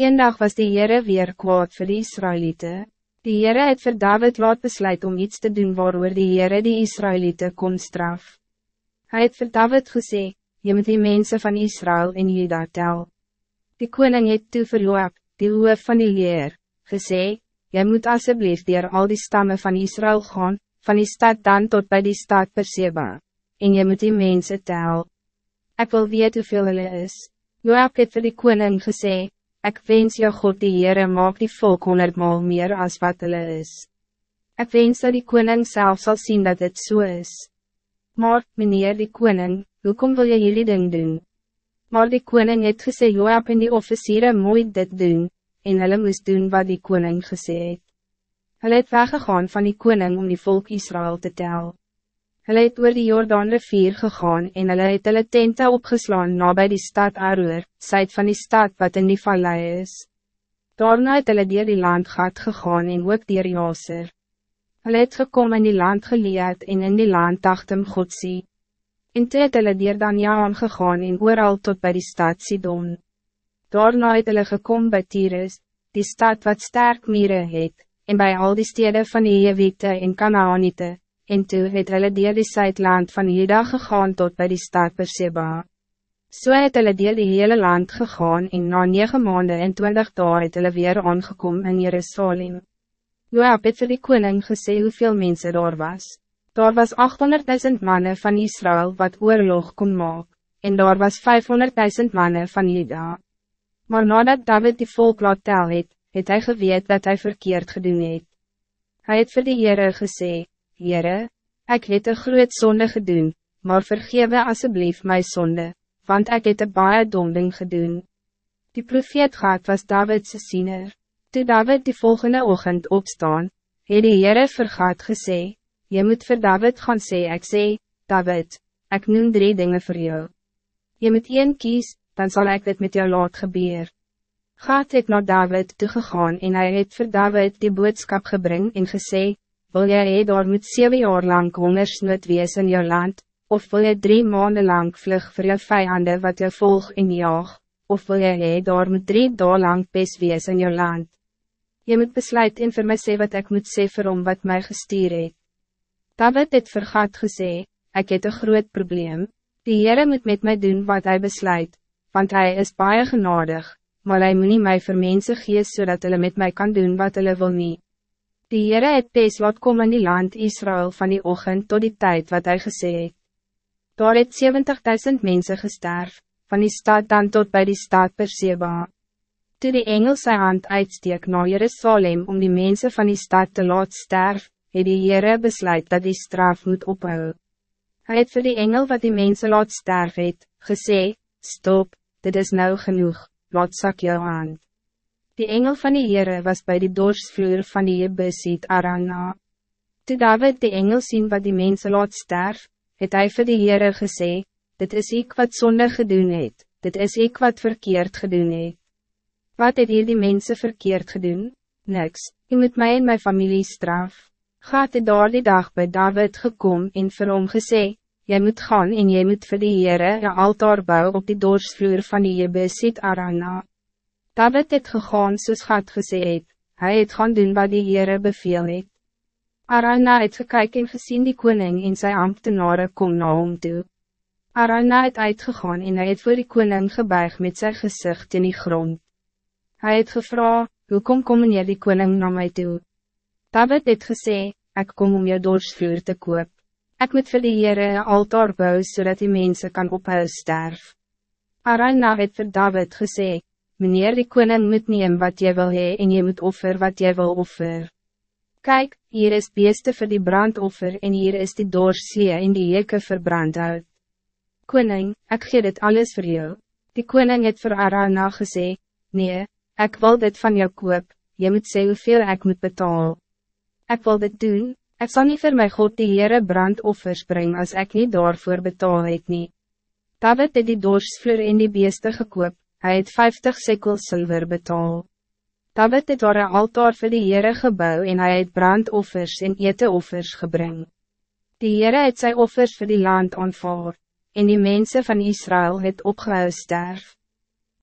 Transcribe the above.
Eendag was die Heere weer kwaad voor die Israëlieten. Die Heere het vir David laat besluit om iets te doen waarover die Heere die Israëlieten kon straf. Hij het vir David gesê, je moet die mensen van Israël en Juda tel. Die koning het toe vir Joab, die hoof van die leer, gesê, jy moet alsjeblieft dier al die stammen van Israël gaan, van die stad dan tot bij die stad Perseba, en je moet die mensen tel. Ik wil weet hoeveel hulle is. Joab het vir die koning gesê, Ik wens jou God die Heere maak die volk honderdmaal meer als wat hulle is. Ik wens dat die koning zelf zal zien dat het zo so is. Maar, meneer die koning, hoekom wil je jullie ding doen? Maar die koning het gesê Joab en die officieren mooi dit doen, en hulle moest doen wat die koning gesê het. Hulle het weggegaan van die koning om die volk Israël te tellen. Hulle het oor die Jordaan rivier gegaan en hulle het hulle tente opgeslaan na by die stad Aroer, syd van die stad wat in die vallei is. Daarna het hulle dier die land gat gegaan en ook dier Jaser. Hulle het gekom in die land geleerd en in die land tachtem Godsie. En toe het hulle dier Danjaan gegaan en ooral tot bij die stad Sidon. Daarna het hulle gekom by Tyrus, die stad wat sterk mire het, en bij al die steden van die Jewite en Kanaanite, en toe het hulle deel die Zuidland van Juda gegaan tot bij die stad Perseba. So het hulle deel die hele land gegaan en na 9 maanden en 20 dagen het hulle weer aangekom in Jerusalem. Joab het vir die koning gesê hoeveel mensen daar was. Daar was 800.000 mannen van Israël wat oorlog kon maak, en daar was 500.000 mannen van Juda. Maar nadat David die volk laat tel het, het hy geweet dat hij verkeerd gedoen het. Hy het vir die Heere gesê, Heere, ik het een groot zonde gedoen, maar vergewe alsjeblieft mijn zonde, want ik het een baie dom ding gedoen. Die profeet gaat was David's ziener. Toen David die volgende ochtend opstaan, het die Heere vergaat gesê, Je moet voor David gaan sê, ik sê, David, ik noem drie dingen voor jou. Je moet één kies, dan zal ik dit met jou laat gebeur. Gaat het naar David toegegaan en hij het voor David die boodschap gebring en gesê, wil jy hee daar moet 7 jaar lang hongersnood wees in jou land, of wil jy drie maanden lang vlug voor jou vijanden wat jou volg en jaag, of wil jy hee daar moet drie dagen lang pes wees in jou land. Je moet besluit en vir my sê wat ik moet sê vir hom wat mij gestuur het. David het vergat gesê, ik het een groot probleem, die Heere moet met mij doen wat hij besluit, want hij is baie genadig, maar hij moet nie my vir mense gees so dat hulle met mij kan doen wat hulle wil niet. Die Heere het Pes laat kom in die land Israël van die ochtend tot die tijd wat hij gesê het. Daar het 70.000 mensen gesterf, van die stad dan tot bij die stad Perseba. Toe die engel sy hand uitsteek na Jerusalem om die mensen van die stad te laat sterf, het die Heere besluit dat die straf moet ophou. Hij het vir die engel wat die mensen laat sterf het, gesê, stop, dit is nou genoeg, laat sak jou hand. Die engel van die Heere was bij die dorsvloer van die Jebusiet Arana. Toe David die engel zien wat die mensen laat sterf, het hy vir die Heere gesê, dit is ik wat zonde gedoen het, dit is ik wat verkeerd gedoen het. Wat het hier die mensen verkeerd gedoen? Niks, je moet mij en mijn familie straf. Gaat het daar die dag bij David gekom en vir hom gesê, jy moet gaan en jy moet vir die Heere een altaar bou op die dorsvloer van die Jebusiet Arana. David het gegaan soos God gesê het, hy het gaan doen wat die Heere beveel het. Arana het gekyk en gezien die koning en sy ambtenaren kom na hom toe. Arana het uitgegaan en hy het voor die koning gebuig met zijn gezicht in die grond. Hij het gevra, hoe kom meneer die koning na my toe? David het gesê, ik kom om jou dorsvloer te koop. Ik moet vir die Heere een altaar bou, zodat die mensen kan ophou sterf. Arana het vir David gesê, Meneer die koning moet neem wat jy wil hee en jy moet offer wat jy wil offer. Kijk, hier is beeste voor die brandoffer en hier is die doorslee en die jeke vir brandhout. Koning, ik gee dit alles voor jou. Die koning het voor Arana gesê, nee, ik wil dit van jou koop, je moet sê hoeveel ik moet betalen. Ik wil dit doen, ik zal niet voor mijn God die Heere brandoffers brengen als ik niet daarvoor betaal het nie. David het die doorsvloer en die beeste gekoop, Hij het 50 sekels zilver betaal. David het daar een altaar vir die Heere gebouw en hij het brandoffers en eteoffers gebring. Die Heere het sy offers vir die land aanvaar, en die mensen van Israël het opgehou sterf.